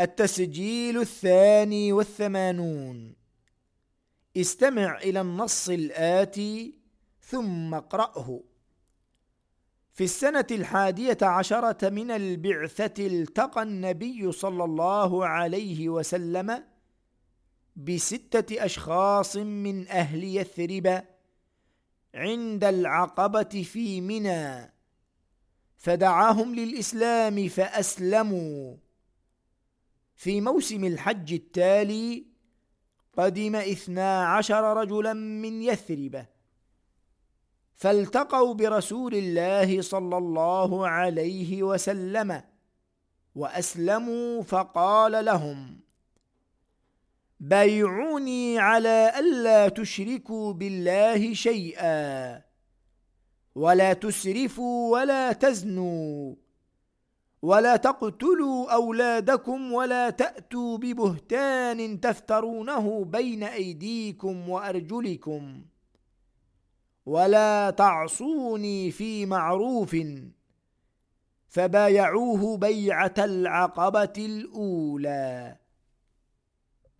التسجيل الثاني والثمانون. استمع إلى النص الآتي ثم اقرأه. في السنة الحادية عشرة من البعثة التقى النبي صلى الله عليه وسلم بستة أشخاص من أهل يثرب عند العقبة في منى فدعاهم للإسلام فأسلموا. في موسم الحج التالي قدم اثنا عشر رجلا من يثرب فالتقوا برسول الله صلى الله عليه وسلم وأسلموا فقال لهم بايعوني على ألا تشركوا بالله شيئا ولا تسرفوا ولا تزنوا ولا تقتلوا أولادكم ولا تأتوا ببهتان تفترونه بين أيديكم وأرجلكم. ولا تعصوني في معروف فبايعوه بيعة العقبة الأولى.